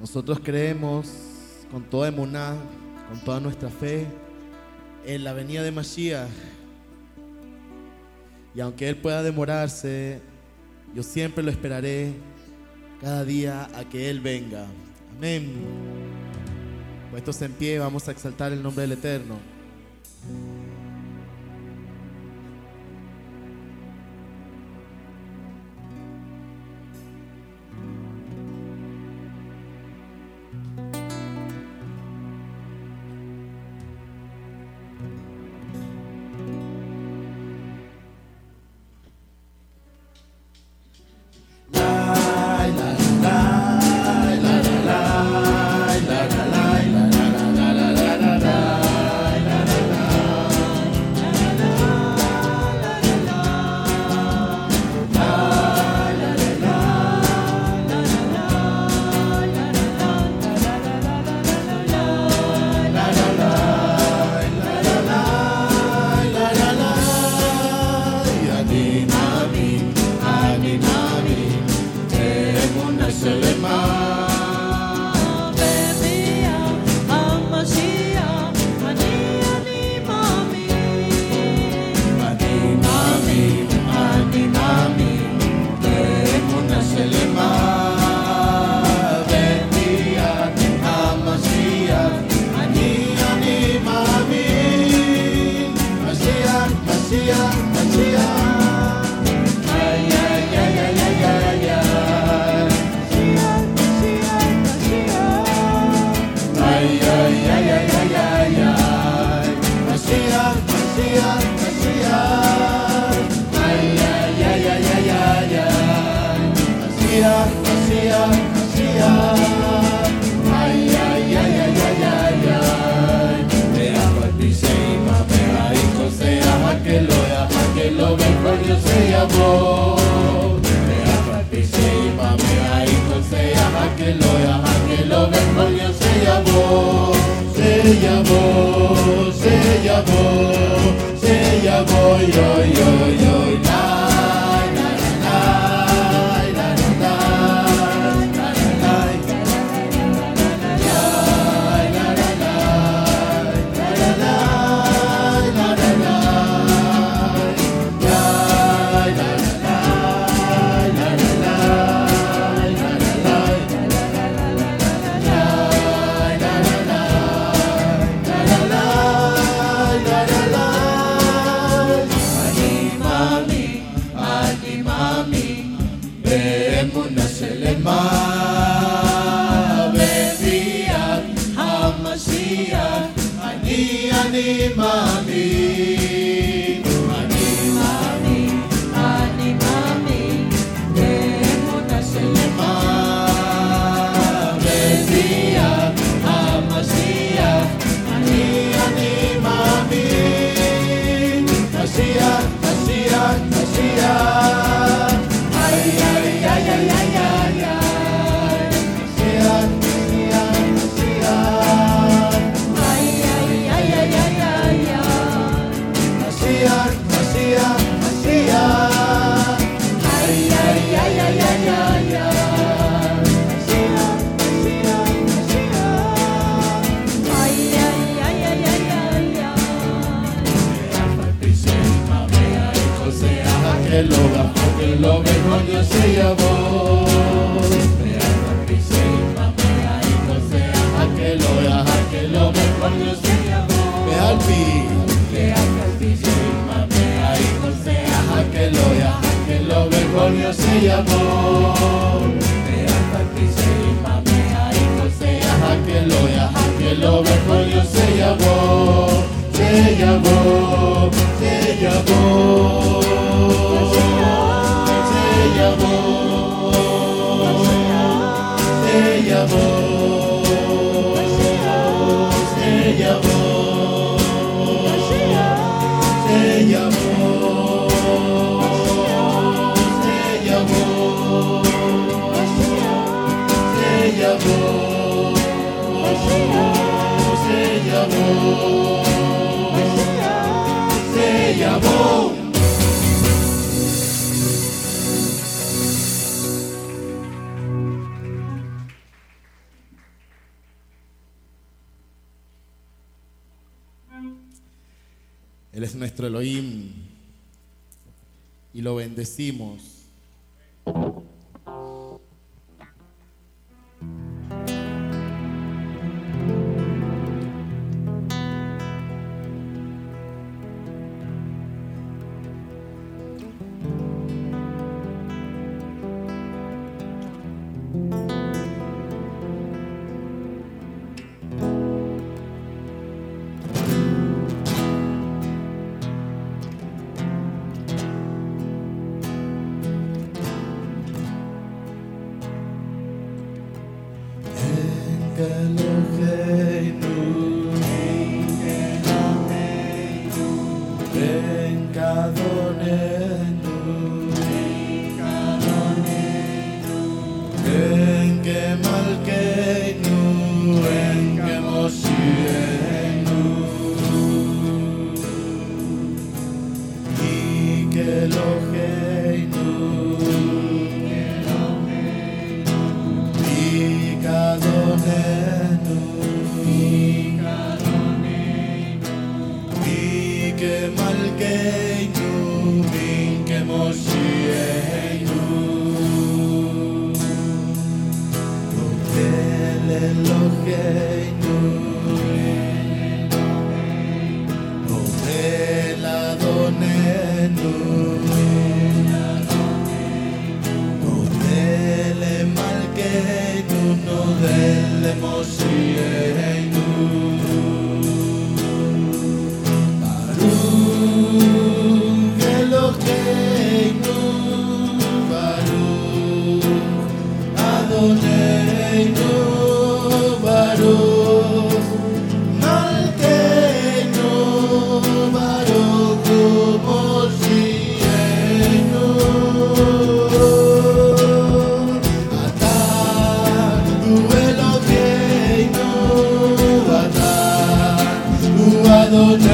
Nosotros creemos con toda emuná, con toda nuestra fe, en la venida de Mashiach. Y aunque Él pueda demorarse, yo siempre lo esperaré cada día a que Él venga. Amén. Puestos en pie, vamos a exaltar el nombre del Eterno. Olhos de amor. Bealbi Bealbi Ahí golpea Jaqueloya Jaquelo Bergoglio se llamó. Bealbi Ahí golpea Jaqueloya Jaquelo se llamó. Se llamó. Lo bendecimos. Malkeinu en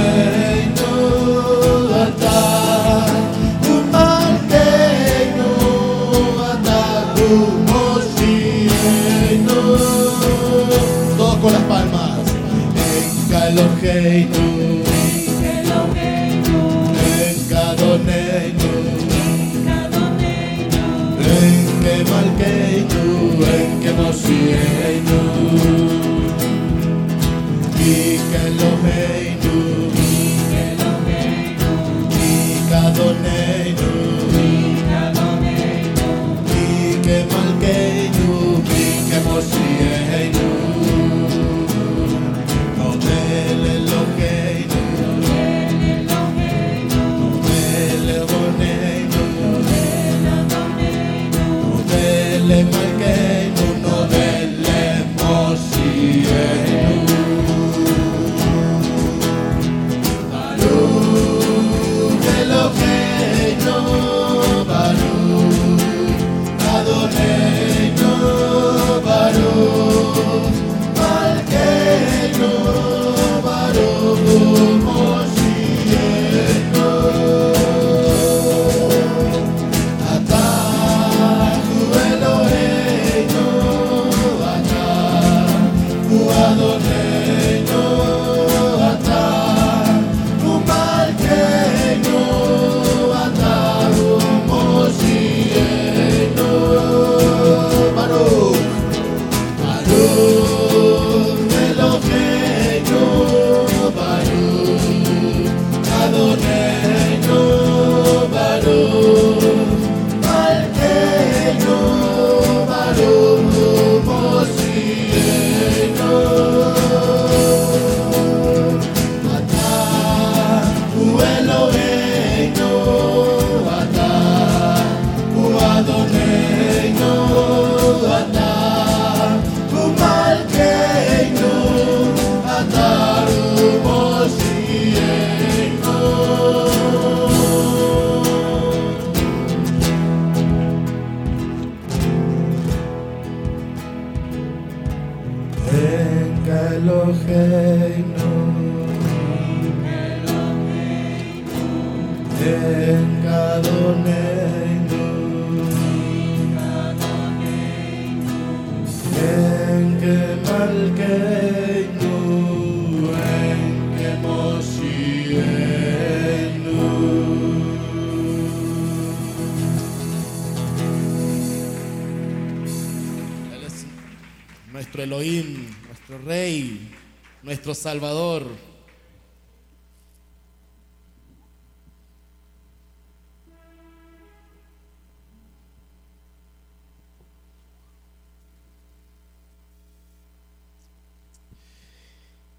nuestro Salvador.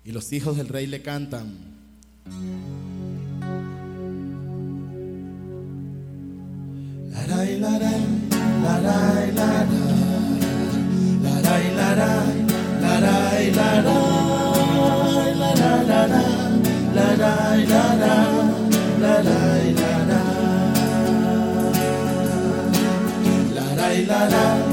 Y los hijos del rey le cantan. la la la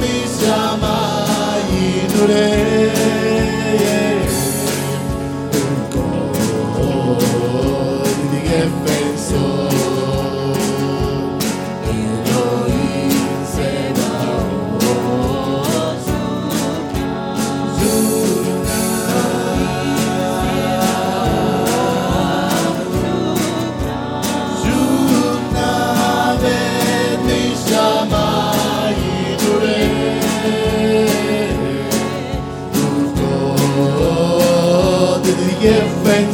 Ti siamo in re. open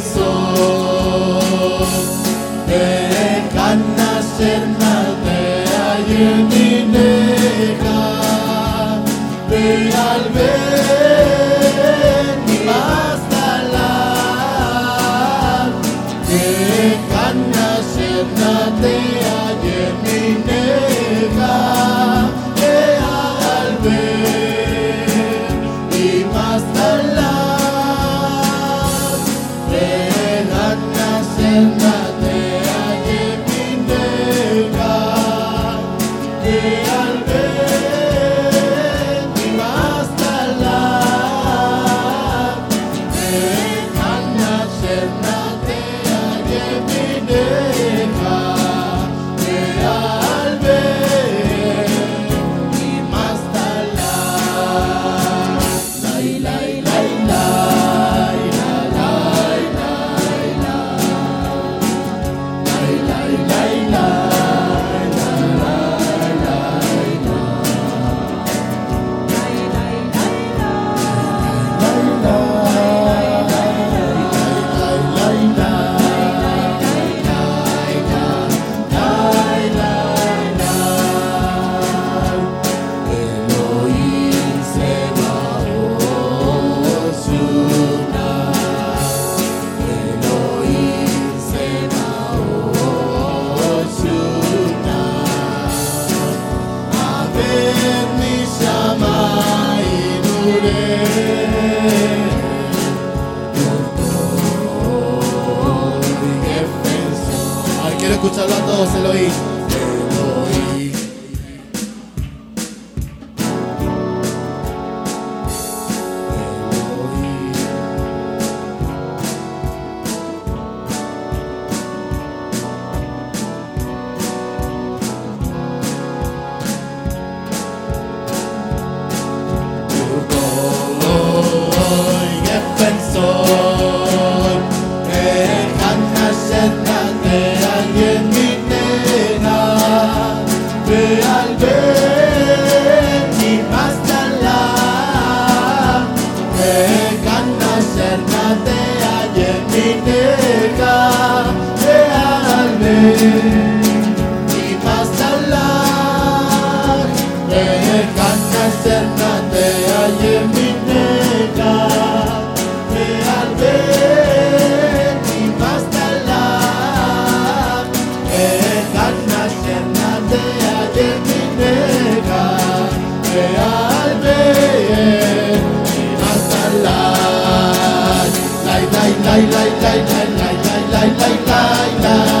ti hasta la el canasta natea je mineta te albe ti hasta la el canasta natea je mineta te albe hasta la lai lai lai lai lai lai lai lai lai lai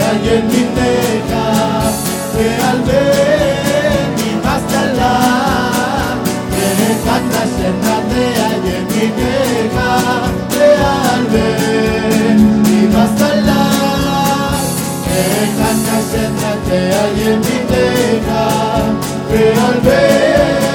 ahí en mi teja, que al ver mi mascalá, que canta acércate ahí en mi teja, que al ver mi mascalá, que canta acércate ahí en mi teja, que al ver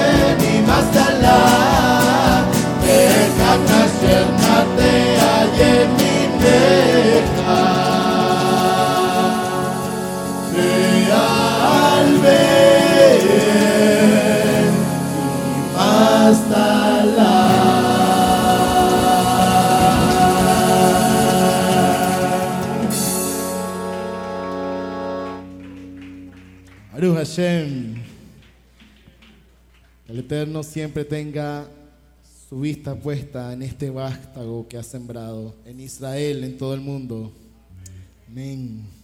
Que el Eterno siempre tenga su vista puesta en este vástago que ha sembrado en Israel, en todo el mundo. Amén.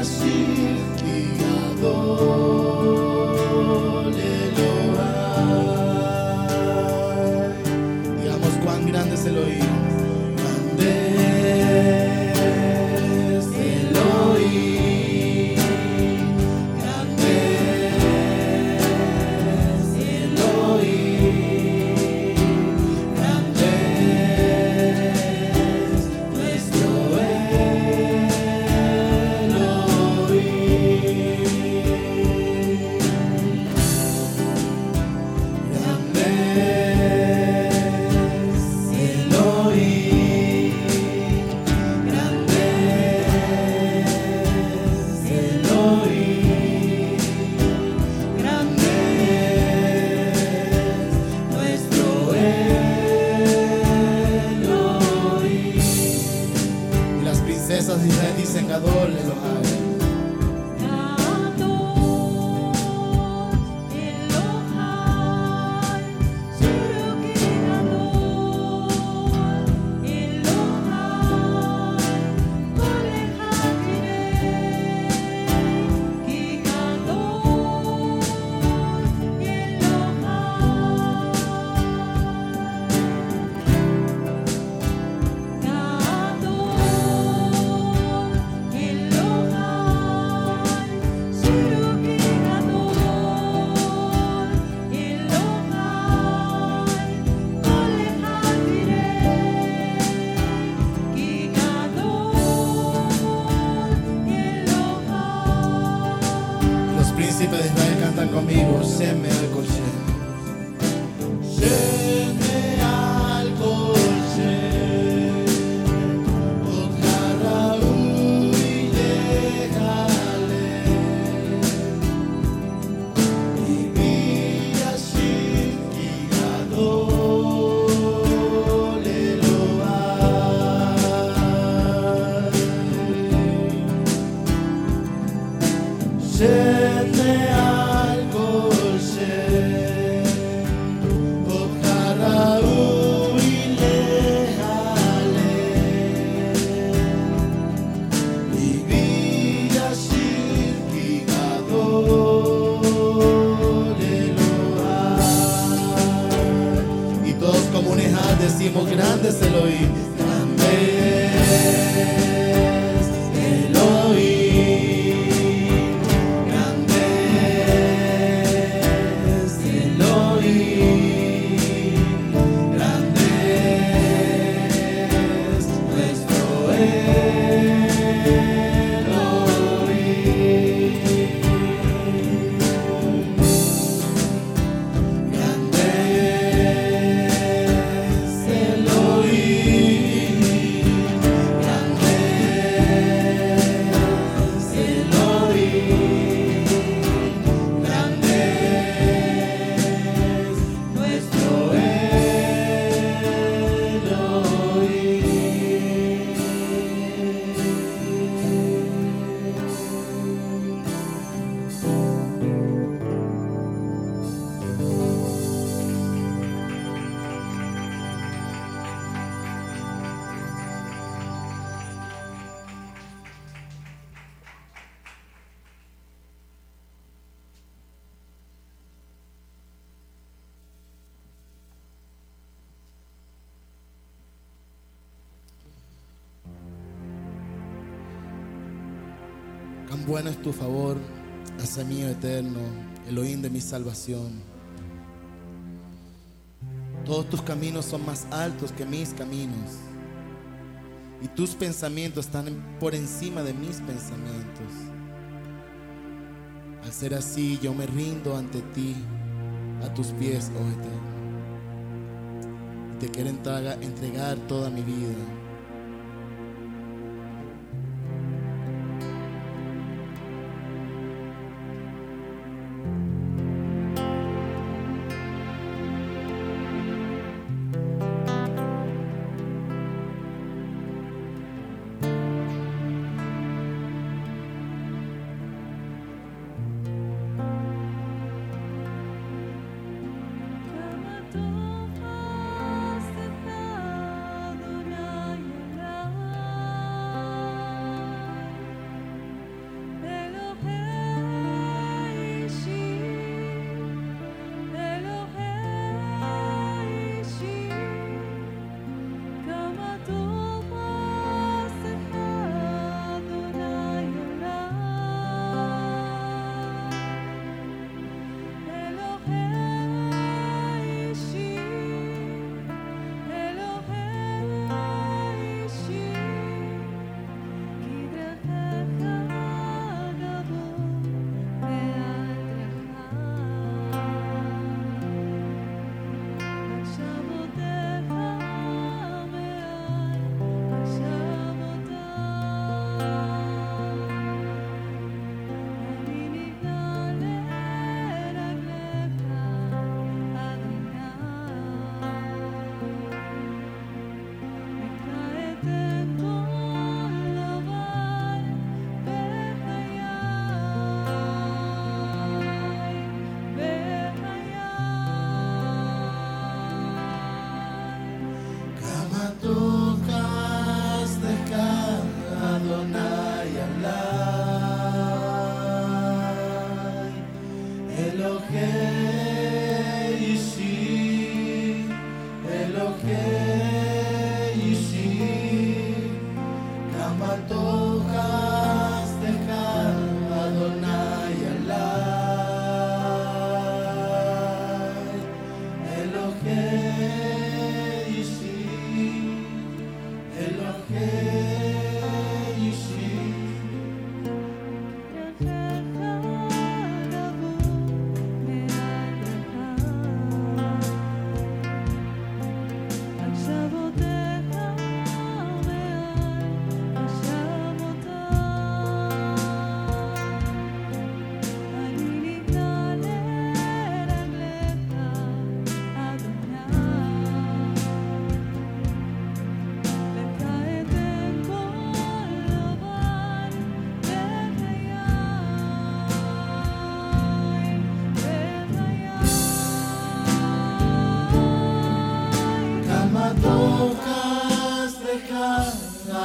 así guiador. Nuestro es tu favor hacia mí, oh eterno, Elohim de mi salvación. Todos tus caminos son más altos que mis caminos. Y tus pensamientos están por encima de mis pensamientos. Al ser así, yo me rindo ante ti, a tus pies, oh eterno. Te quiero entrega- entregar toda mi vida.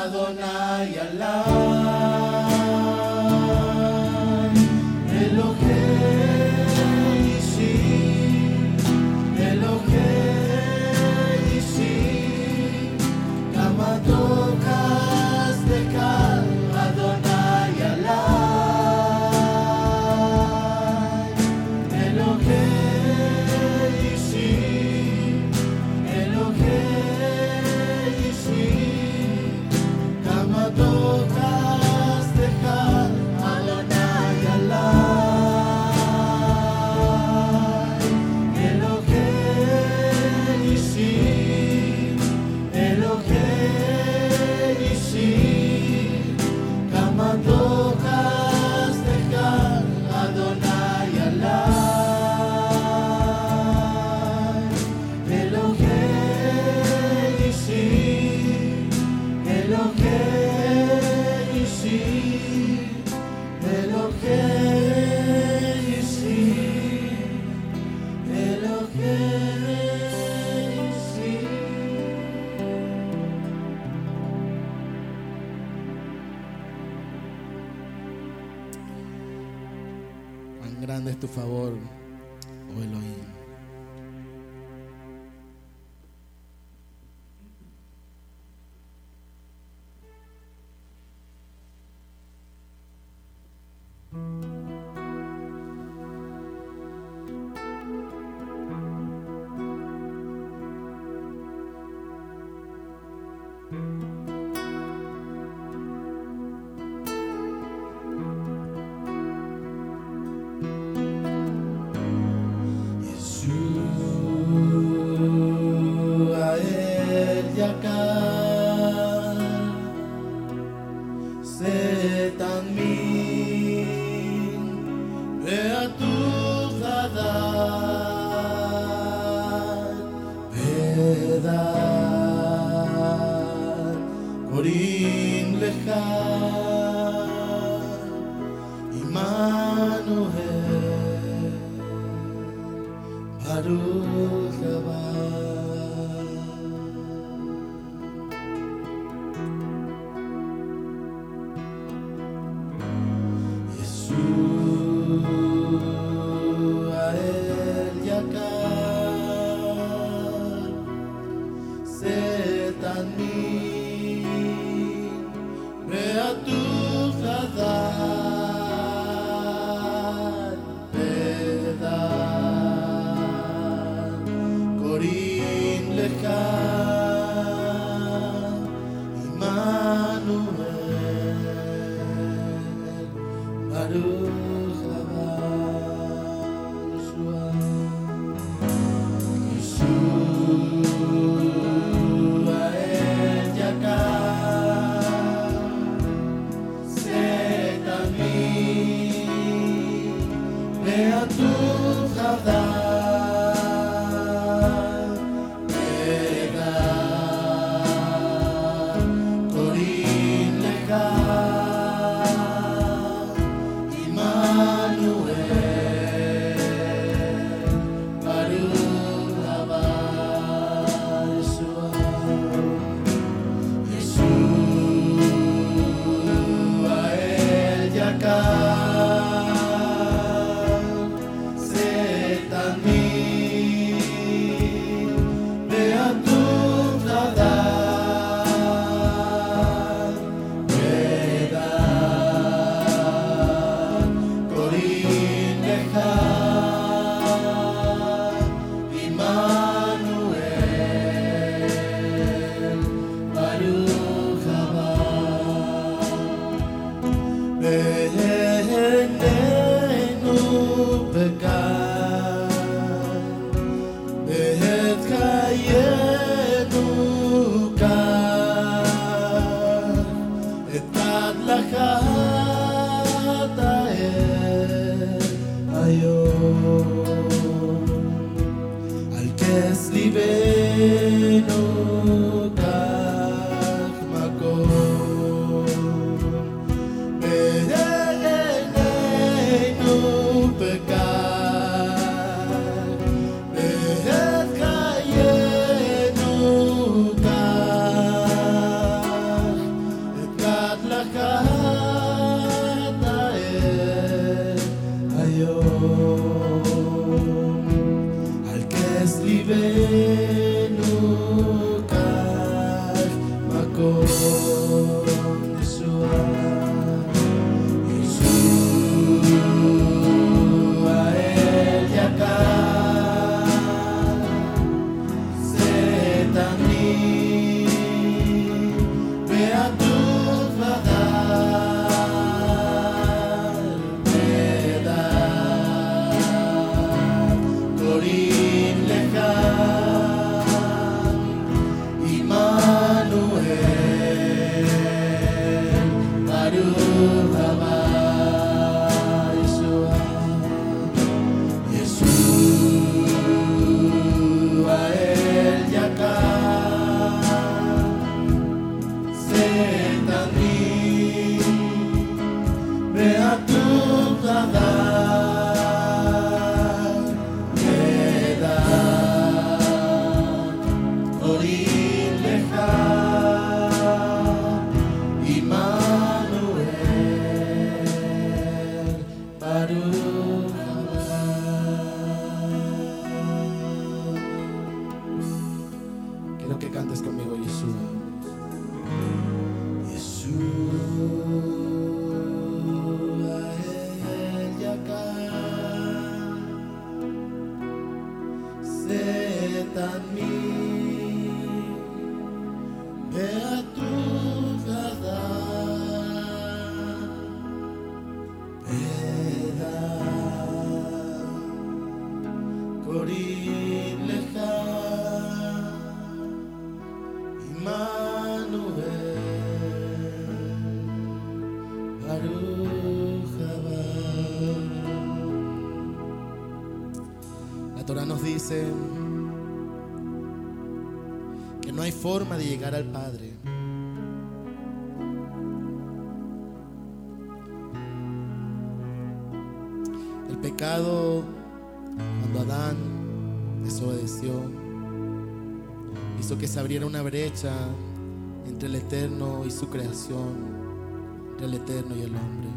Adonai Alá. cercar. Desobedeció, hizo que se abriera una brecha entre el eterno y su creación, entre el eterno y el hombre.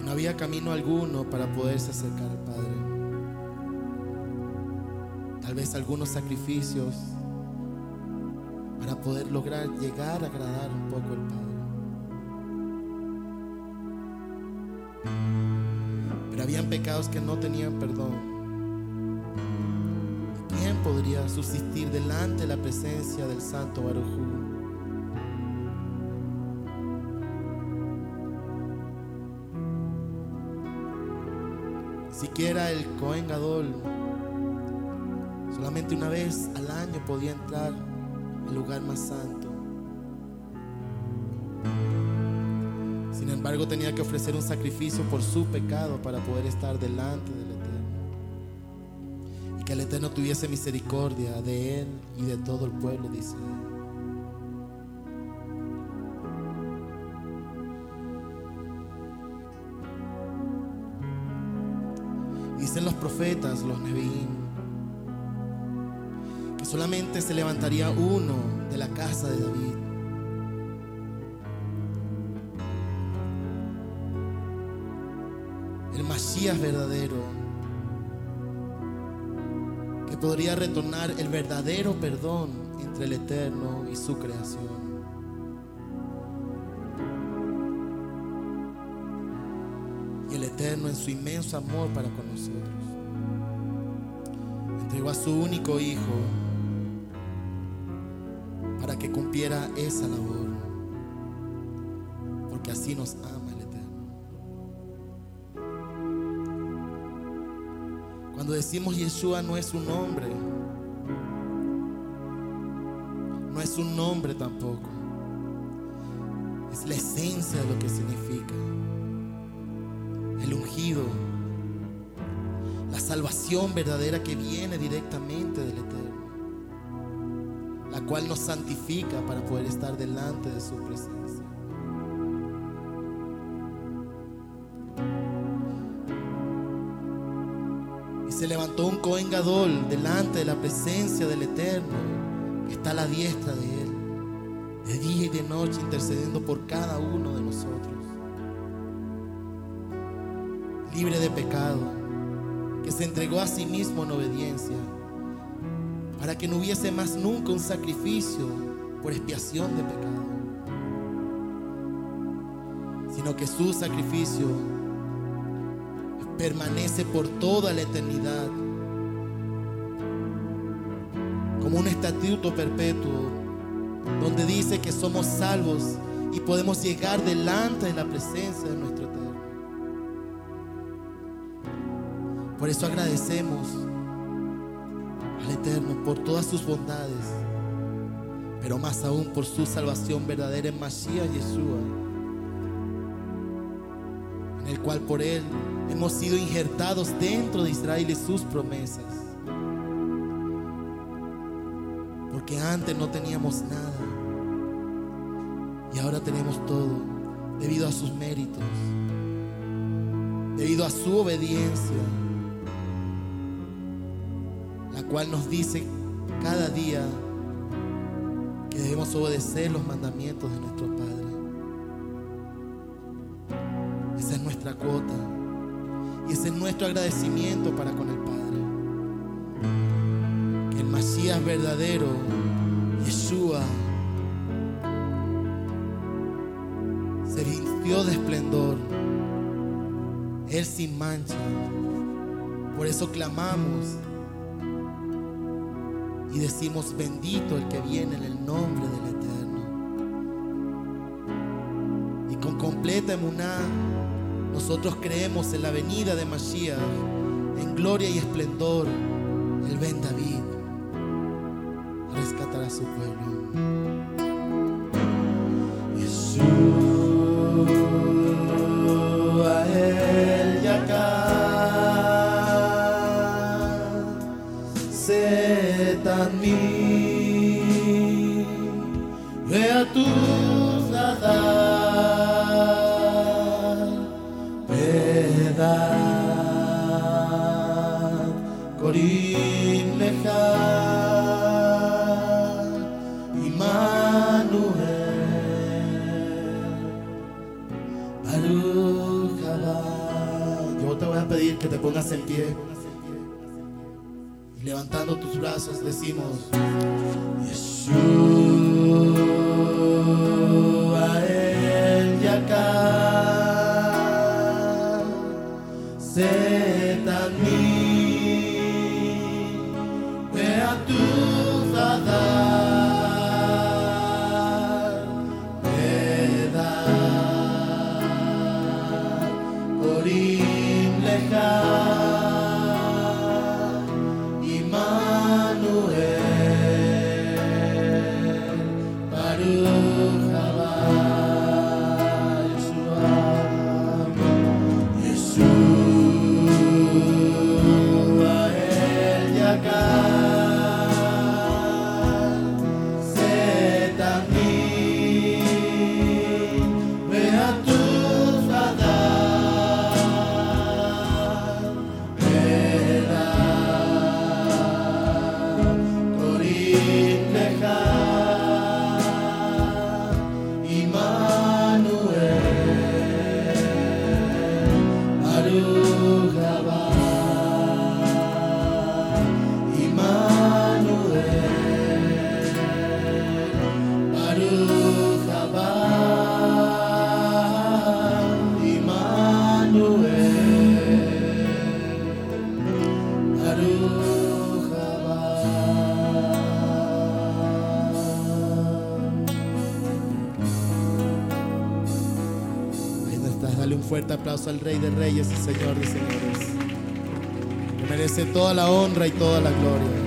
Y no había camino alguno para poderse acercar al Padre. Tal vez algunos sacrificios para poder lograr llegar a agradar un poco al Padre. Que no tenían perdón. ¿Quién podría subsistir delante de la presencia del Santo Barujú? Siquiera el Cohen Gadol solamente una vez al año podía entrar al lugar más santo. Sin embargo, tenía que ofrecer un sacrificio por su pecado para poder estar delante del Eterno. Y que el Eterno tuviese misericordia de él y de todo el pueblo de Israel. Dicen los profetas, los Nevi'im, que solamente se levantaría uno de la casa de David. El Mashiach verdadero, que podría retornar el verdadero perdón entre el Eterno y su creación. y el Eterno en su inmenso amor para con nosotros. Entregó a su único Hijo para que cumpliera esa labor, porque así nos ama Cuando decimos Yeshua no es un nombre, no es un nombre tampoco, es la esencia de lo que significa. el ungido, la salvación verdadera que viene directamente del Eterno, la cual nos santifica para poder estar delante de su presencia. Levantó un Cohen delante de la presencia del Eterno, que está a la diestra de él, de día y de noche intercediendo por cada uno de nosotros. Libre de pecado, que se entregó a sí mismo en obediencia, para que no hubiese más nunca un sacrificio por expiación de pecado, sino que su sacrificio permanece por toda la eternidad como un estatuto perpetuo, donde dice que somos salvos y podemos llegar delante de la presencia de nuestro Eterno. Por eso agradecemos al Eterno por todas sus bondades, pero más aún por su salvación verdadera en Mashiach Yeshua, cual por Él hemos sido injertados dentro de Israel y sus promesas. Porque antes no teníamos nada y ahora tenemos todo debido a sus méritos, debido a su obediencia la cual nos dice cada día que debemos obedecer los mandamientos de nuestro Padre. Nuestro agradecimiento para con el Padre. El Masías verdadero, Yeshua, se vistió de esplendor, Él sin mancha. Por eso clamamos y decimos, bendito el que viene en el nombre del Eterno. Y con completa emuná, nosotros creemos en la venida de Mashiach, en gloria y esplendor, el Ben David, a rescatar a su pueblo. Yeshua pongas en pie. Y levantando tus brazos decimos, Yeshua al Rey de Reyes y Señor de Señores. Que merece toda la honra y toda la gloria.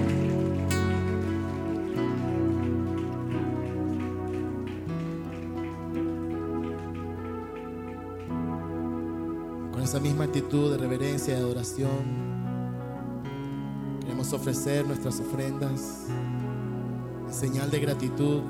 esa misma actitud de reverencia y adoración, queremos ofrecer nuestras ofrendas en señal de gratitud